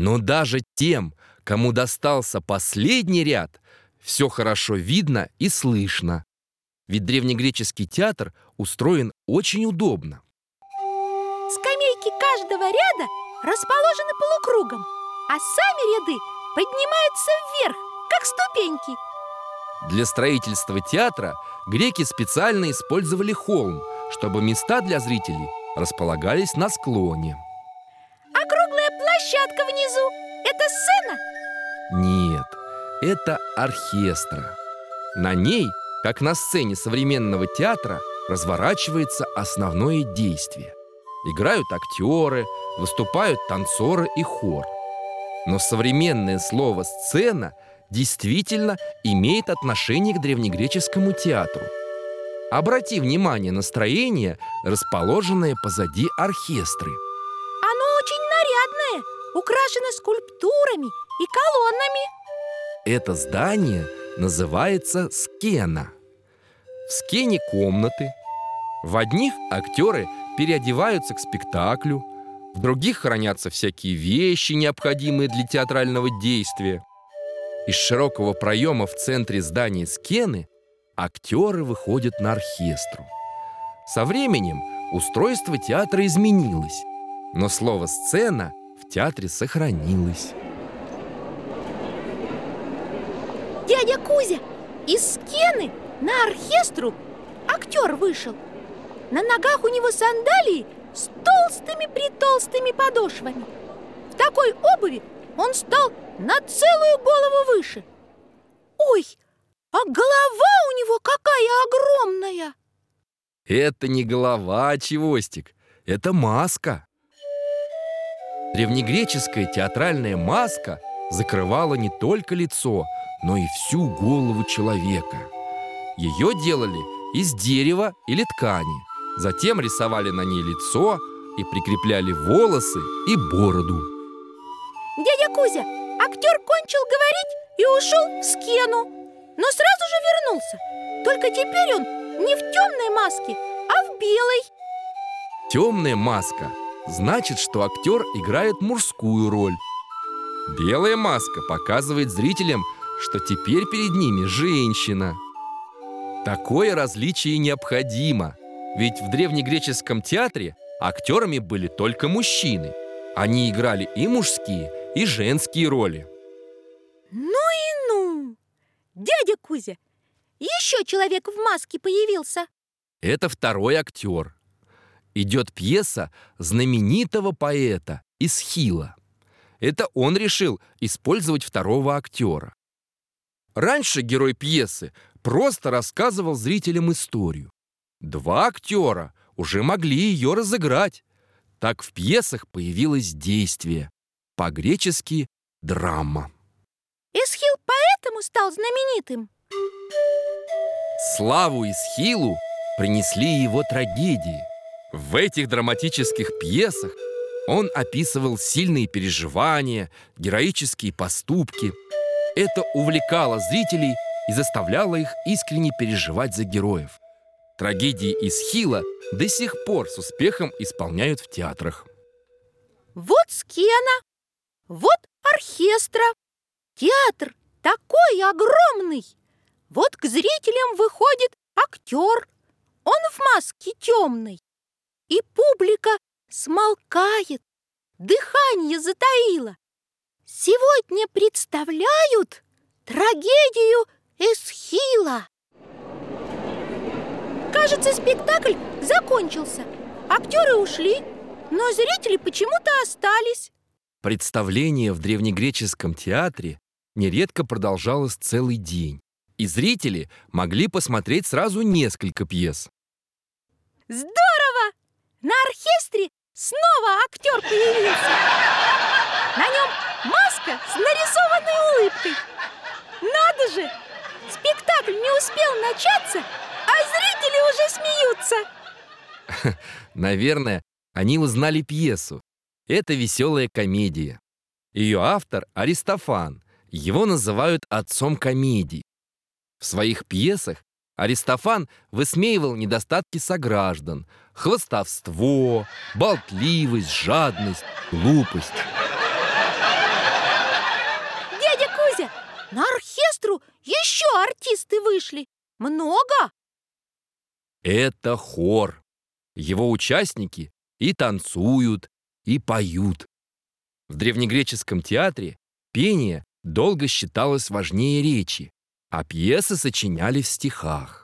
Но даже тем, кому достался последний ряд, все хорошо видно и слышно. Ведь древнегреческий театр устроен очень удобно. Скамейки каждого ряда расположены полукругом, а сами ряды поднимаются вверх, как ступеньки. Для строительства театра греки специально использовали холм, чтобы места для зрителей располагались на склоне. Площадка внизу – это сцена? Нет, это оркестра. На ней, как на сцене современного театра, разворачивается основное действие. Играют актеры, выступают танцоры и хор. Но современное слово «сцена» действительно имеет отношение к древнегреческому театру. Обрати внимание на строение, расположенное позади оркестры. Украшено скульптурами и колоннами. Это здание называется скена. В скене комнаты. В одних актеры переодеваются к спектаклю, в других хранятся всякие вещи, необходимые для театрального действия. Из широкого проема в центре здания скены актеры выходят на оркестру. Со временем устройство театра изменилось, но слово «сцена» в театре сохранилось. Дядя Кузя, из скены на оркестру актер вышел. На ногах у него сандалии с толстыми-притолстыми подошвами. В такой обуви он стал на целую голову выше. Ой, а голова у него какая огромная! Это не голова, Чевостик, это маска. Древнегреческая театральная маска закрывала не только лицо, но и всю голову человека. Ее делали из дерева или ткани. Затем рисовали на ней лицо и прикрепляли волосы и бороду. Дядя Кузя, актер кончил говорить и ушел в скену, но сразу же вернулся. Только теперь он не в темной маске, а в белой. Темная маска значит, что актер играет мужскую роль. Белая маска показывает зрителям, что теперь перед ними женщина. Такое различие необходимо, ведь в древнегреческом театре актерами были только мужчины. Они играли и мужские, и женские роли. Ну и ну! Дядя Кузя, еще человек в маске появился. Это второй актер. Идет пьеса знаменитого поэта Исхила. Это он решил использовать второго актера. Раньше герой пьесы просто рассказывал зрителям историю. Два актера уже могли ее разыграть. Так в пьесах появилось действие. По-гречески «драма». Исхил поэтому стал знаменитым? Славу Исхилу принесли его трагедии. В этих драматических пьесах он описывал сильные переживания, героические поступки. Это увлекало зрителей и заставляло их искренне переживать за героев. Трагедии Исхила до сих пор с успехом исполняют в театрах. Вот скена, вот оркестра. Театр такой огромный. Вот к зрителям выходит актер. Он в маске темной. И публика смолкает, дыхание затаило. Сегодня представляют трагедию Эсхила. Кажется, спектакль закончился. Актеры ушли, но зрители почему-то остались. Представление в древнегреческом театре нередко продолжалось целый день, и зрители могли посмотреть сразу несколько пьес. Здорово! На оркестре снова актер появился. На нем маска с нарисованной улыбкой. Надо же! Спектакль не успел начаться, зрители уже смеются. Наверное, они узнали пьесу. Это веселая комедия. Ее автор Аристофан. Его называют отцом комедий. В своих пьесах Аристофан высмеивал недостатки сограждан, хвостовство, болтливость, жадность, глупость. На оркестру еще артисты вышли. Много? Это хор. Его участники и танцуют, и поют. В древнегреческом театре пение долго считалось важнее речи, а пьесы сочиняли в стихах.